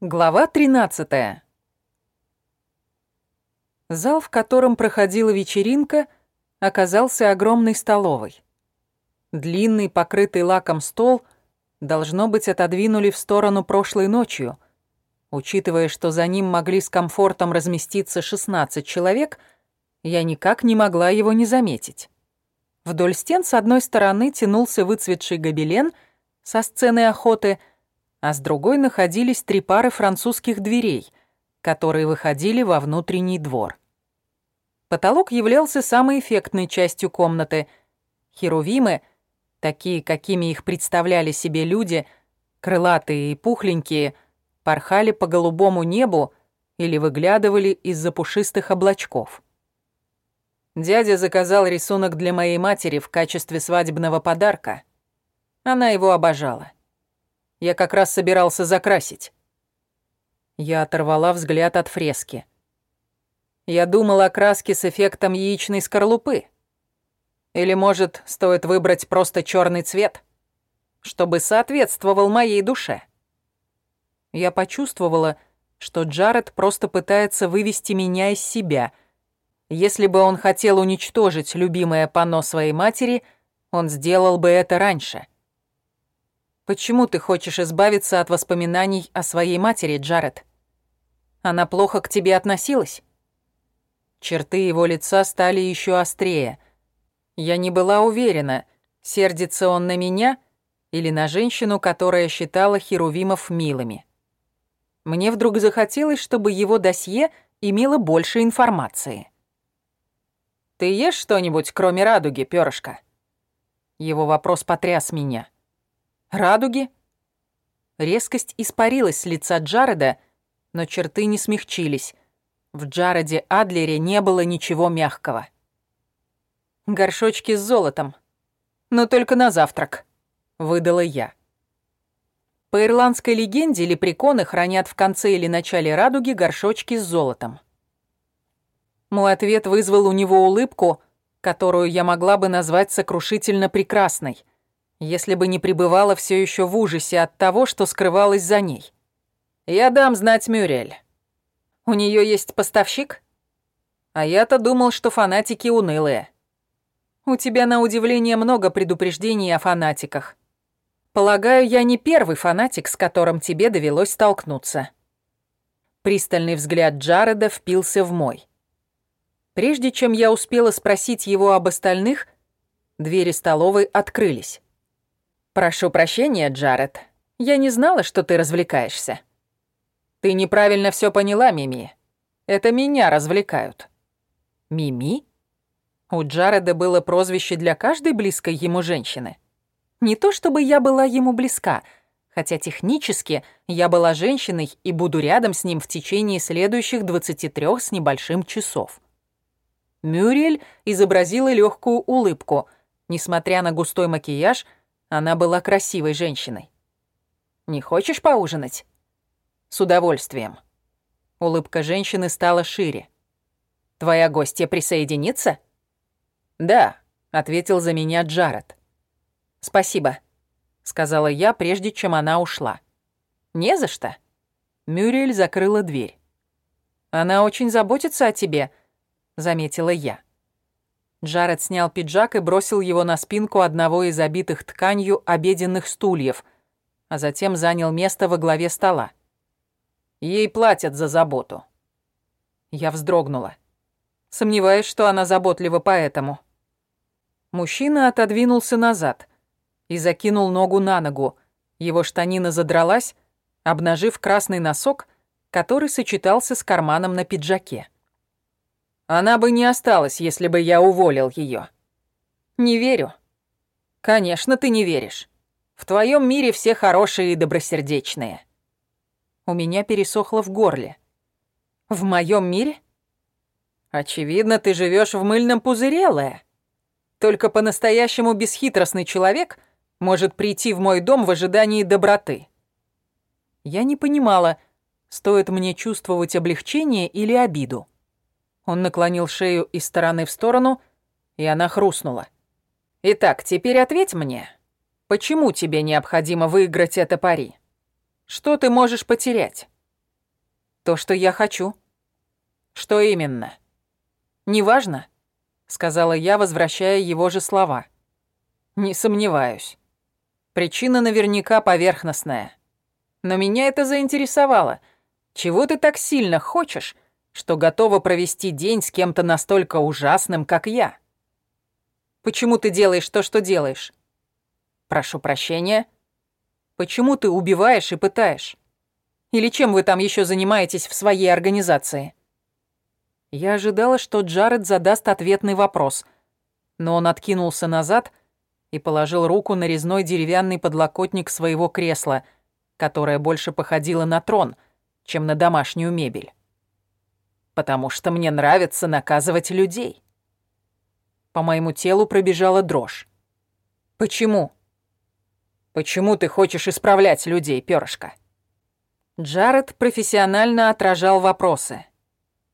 Глава 13. Зал, в котором проходила вечеринка, оказался огромной столовой. Длинный, покрытый лаком стол, должно быть, отодвинули в сторону прошлой ночью. Учитывая, что за ним могли с комфортом разместиться 16 человек, я никак не могла его не заметить. Вдоль стен с одной стороны тянулся выцветший гобелен со сцены охоты — а с другой находились три пары французских дверей, которые выходили во внутренний двор. Потолок являлся самой эффектной частью комнаты. Херувимы, такие, какими их представляли себе люди, крылатые и пухленькие, порхали по голубому небу или выглядывали из-за пушистых облачков. Дядя заказал рисунок для моей матери в качестве свадебного подарка. Она его обожала. Я как раз собирался закрасить». Я оторвала взгляд от фрески. Я думал о краске с эффектом яичной скорлупы. Или, может, стоит выбрать просто черный цвет, чтобы соответствовал моей душе. Я почувствовала, что Джаред просто пытается вывести меня из себя. Если бы он хотел уничтожить любимое панно своей матери, он сделал бы это раньше. Почему ты хочешь избавиться от воспоминаний о своей матери, Джаред? Она плохо к тебе относилась? Черты его лица стали еще острее. Я не была уверена, сердится он на меня или на женщину, которая считала херувимов милыми. Мне вдруг захотелось, чтобы его досье имело больше информации. «Ты ешь что-нибудь, кроме радуги, перышко?» Его вопрос потряс меня. Радуги? Резкость испарилась с лица Джареда, но черты не смягчились. В Джареде Адлере не было ничего мягкого. Горшочки с золотом. Но только на завтрак, выдала я. По ирландской легенде лепреконы хранят в конце или начале радуги горшочки с золотом. Мой ответ вызвал у него улыбку, которую я могла бы назвать сокрушительно прекрасной — если бы не пребывала все еще в ужасе от того, что скрывалось за ней. «Я дам знать Мюрель. У нее есть поставщик? А я-то думал, что фанатики унылые. У тебя, на удивление, много предупреждений о фанатиках. Полагаю, я не первый фанатик, с которым тебе довелось столкнуться». Пристальный взгляд Джареда впился в мой. Прежде чем я успела спросить его об остальных, двери столовой открылись. «Прошу прощения, Джаред. Я не знала, что ты развлекаешься». «Ты неправильно все поняла, Мими. Это меня развлекают». «Мими?» У Джареда было прозвище для каждой близкой ему женщины. Не то чтобы я была ему близка, хотя технически я была женщиной и буду рядом с ним в течение следующих 23 с небольшим часов. Мюрель изобразила легкую улыбку. Несмотря на густой макияж, она была красивой женщиной. «Не хочешь поужинать?» «С удовольствием». Улыбка женщины стала шире. «Твоя гостья присоединится?» «Да», — ответил за меня Джаред. «Спасибо», — сказала я, прежде чем она ушла. «Не за что». Мюрриэль закрыла дверь. «Она очень заботится о тебе», — заметила я. Джаред снял пиджак и бросил его на спинку одного из обитых тканью обеденных стульев, а затем занял место во главе стола. Ей платят за заботу. Я вздрогнула. Сомневаюсь, что она заботлива поэтому. Мужчина отодвинулся назад и закинул ногу на ногу. Его штанина задралась, обнажив красный носок, который сочетался с карманом на пиджаке. Она бы не осталась, если бы я уволил ее. Не верю. Конечно, ты не веришь. В твоем мире все хорошие и добросердечные. У меня пересохло в горле. В моем мире? Очевидно, ты живешь в мыльном пузыре, Лэ. Только по-настоящему бесхитростный человек может прийти в мой дом в ожидании доброты. Я не понимала, стоит мне чувствовать облегчение или обиду. Он наклонил шею из стороны в сторону, и она хрустнула. «Итак, теперь ответь мне, почему тебе необходимо выиграть это пари? Что ты можешь потерять? То, что я хочу. Что именно? Неважно, сказала я, возвращая его же слова. Не сомневаюсь. Причина наверняка поверхностная. Но меня это заинтересовало. Чего ты так сильно хочешь, что готова провести день с кем-то настолько ужасным, как я? Почему ты делаешь то, что делаешь? Прошу прощения. Почему ты убиваешь и пытаешь? Или чем вы там еще занимаетесь в своей организации? Я ожидала, что Джаред задаст ответный вопрос, но он откинулся назад и положил руку на резной деревянный подлокотник своего кресла, которое больше походило на трон, чем на домашнюю мебель. «Потому что мне нравится наказывать людей». По моему телу пробежала дрожь. «Почему?» «Почему ты хочешь исправлять людей, перышко?» Джаред профессионально отражал вопросы.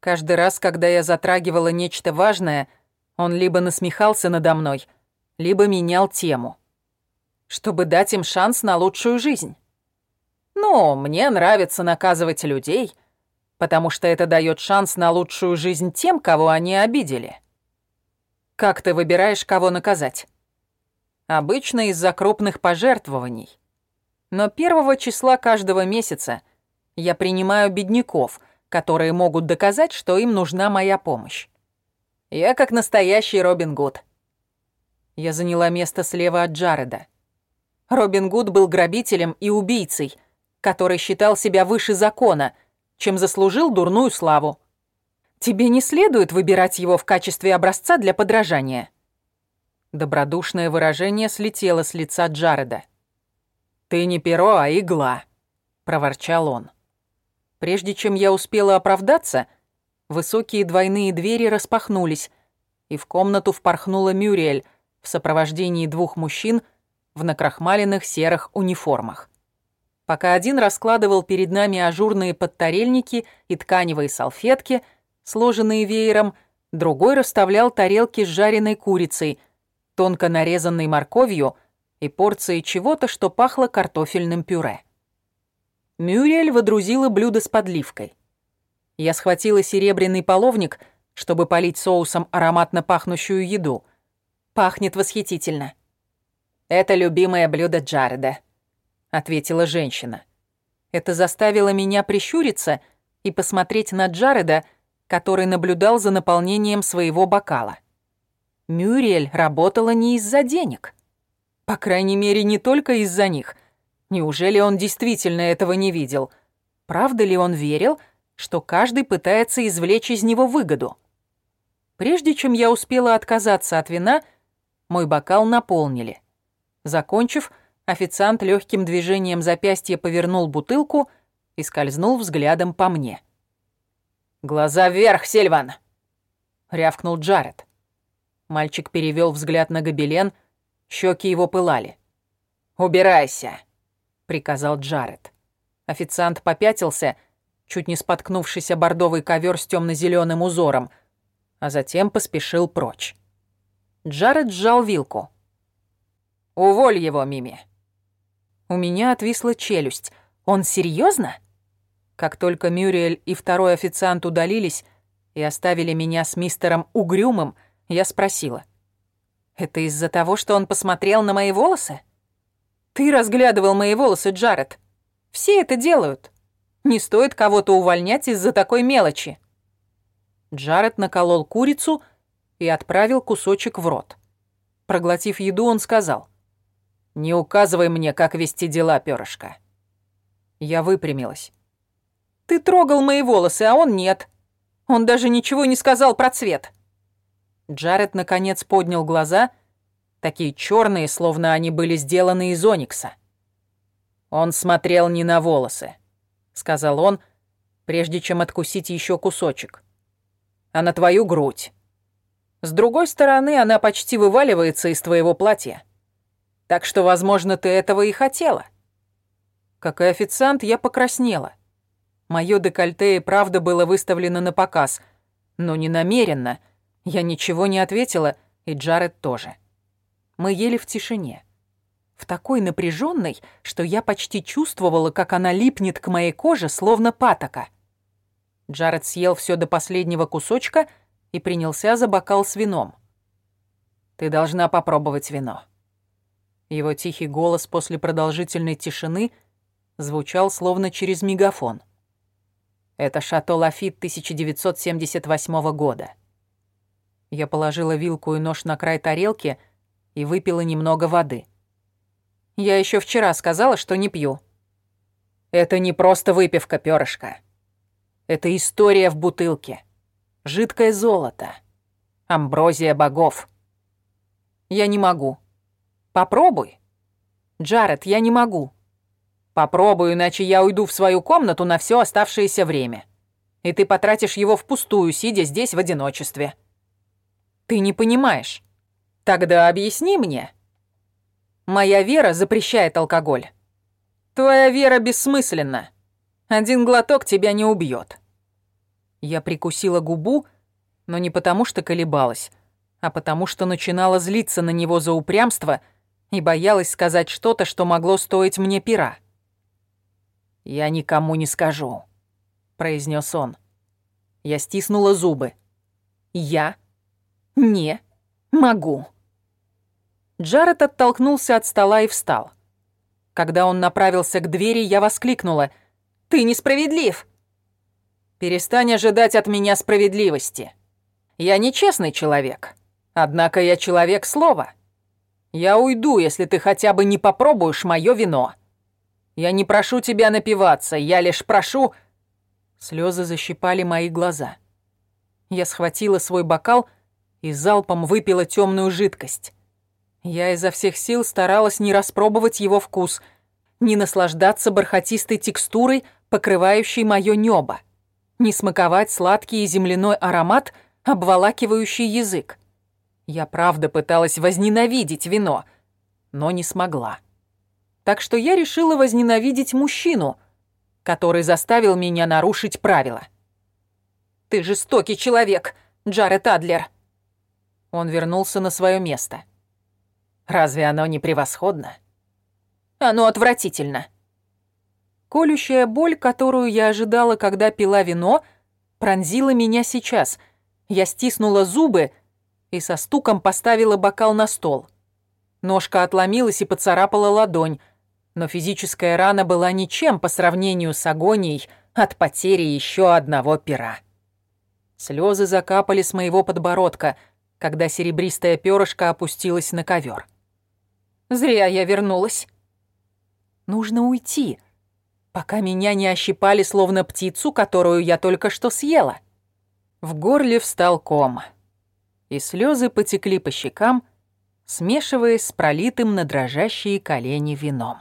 Каждый раз, когда я затрагивала нечто важное, он либо насмехался надо мной, либо менял тему, чтобы дать им шанс на лучшую жизнь. «Ну, мне нравится наказывать людей», потому что это дает шанс на лучшую жизнь тем, кого они обидели. Как ты выбираешь, кого наказать? Обычно из-за крупных пожертвований. Но первого числа каждого месяца я принимаю бедняков, которые могут доказать, что им нужна моя помощь. Я как настоящий Робин Гуд. Я заняла место слева от Джареда. Робин Гуд был грабителем и убийцей, который считал себя выше закона, чем заслужил дурную славу. Тебе не следует выбирать его в качестве образца для подражания». Добродушное выражение слетело с лица Джареда. «Ты не перо, а игла», — проворчал он. Прежде чем я успела оправдаться, высокие двойные двери распахнулись, и в комнату впорхнула Мюриэль в сопровождении двух мужчин в накрахмаленных серых униформах. Пока один раскладывал перед нами ажурные подтарельники и тканевые салфетки — сложенные веером, другой расставлял тарелки с жареной курицей, тонко нарезанной морковью и порцией чего-то, что пахло картофельным пюре. Мюрриэль водрузила блюдо с подливкой. Я схватила серебряный половник, чтобы полить соусом ароматно пахнущую еду. Пахнет восхитительно. «Это любимое блюдо Джареда», — ответила женщина. Это заставило меня прищуриться и посмотреть на Джареда, который наблюдал за наполнением своего бокала. Мюриэль работала не из-за денег. По крайней мере, не только из-за них. Неужели он действительно этого не видел? Правда ли он верил, что каждый пытается извлечь из него выгоду? Прежде чем я успела отказаться от вина, мой бокал наполнили. Закончив, официант легким движением запястья повернул бутылку и скользнул взглядом по мне. «Глаза вверх, Сильван!» — рявкнул Джаред. Мальчик перевел взгляд на гобелен, щеки его пылали. «Убирайся!» — приказал Джаред. Официант попятился, чуть не споткнувшись о бордовый ковер с темно-зеленым узором, а затем поспешил прочь. Джаред сжал вилку. «Уволь его, Мими!» У меня отвисла челюсть. «Он серьезно? Как только Мюриэль и второй официант удалились и оставили меня с мистером Угрюмым, я спросила. «Это из-за того, что он посмотрел на мои волосы?» «Ты разглядывал мои волосы, Джаред. Все это делают. Не стоит кого-то увольнять из-за такой мелочи». Джаред наколол курицу и отправил кусочек в рот. Проглотив еду, он сказал. «Не указывай мне, как вести дела, перышко». Я выпрямилась. Ты трогал мои волосы, а он нет. Он даже ничего не сказал про цвет. Джаред наконец поднял глаза, такие черные, словно они были сделаны из оникса. Он смотрел не на волосы, сказал он, прежде чем откусить еще кусочек, а на твою грудь. С другой стороны, она почти вываливается из твоего платья. Так что, возможно, ты этого и хотела. Как и официант, я покраснела — Моё декольте и правда было выставлено на показ, но не намеренно. Я ничего не ответила, и Джаред тоже. Мы ели в тишине. В такой напряженной, что я почти чувствовала, как она липнет к моей коже, словно патока. Джаред съел все до последнего кусочка и принялся за бокал с вином. «Ты должна попробовать вино». Его тихий голос после продолжительной тишины звучал словно через мегафон. «Это Шато Лафит 1978 года». Я положила вилку и нож на край тарелки и выпила немного воды. «Я еще вчера сказала, что не пью». «Это не просто выпивка, перышко. Это история в бутылке. Жидкое золото. Амброзия богов. Я не могу. Попробуй. Джаред, я не могу. Попробуй, иначе я уйду в свою комнату на все оставшееся время. И ты потратишь его впустую, сидя здесь в одиночестве. Ты не понимаешь. Тогда объясни мне. Моя вера запрещает алкоголь. Твоя вера бессмысленна. Один глоток тебя не убьет. Я прикусила губу, но не потому что колебалась, а потому что начинала злиться на него за упрямство и боялась сказать что-то, что могло стоить мне пера. «Я никому не скажу», — произнес он. Я стиснула зубы. «Я не могу». Джаред оттолкнулся от стола и встал. Когда он направился к двери, я воскликнула — ты несправедлив. Перестань ожидать от меня справедливости. Я нечестный человек. Однако я человек слова. Я уйду, если ты хотя бы не попробуешь мое вино. Я не прошу тебя напиваться, я лишь прошу...» Слезы защипали мои глаза. Я схватила свой бокал и залпом выпила темную жидкость. Я изо всех сил старалась не распробовать его вкус, не наслаждаться бархатистой текстурой, покрывающий моё небо, не смаковать сладкий земляной аромат, обволакивающий язык. Я правда пыталась возненавидеть вино, но не смогла. Так что я решила возненавидеть мужчину, который заставил меня нарушить правила. «Ты жестокий человек, Джаред Адлер!» Он вернулся на свое место. «Разве оно не превосходно?» «Оно отвратительно!» Колющая боль, которую я ожидала, когда пила вино, пронзила меня сейчас. Я стиснула зубы и со стуком поставила бокал на стол. Ножка отломилась и поцарапала ладонь, но физическая рана была ничем по сравнению с агонией от потери еще одного пера. Слезы закапали с моего подбородка, когда серебристая перышко опустилась на ковер. Зря я вернулась. Нужно уйти пока меня не ощипали словно птицу, которую я только что съела. В горле встал ком, и слезы потекли по щекам, смешиваясь с пролитым на дрожащие колени вином.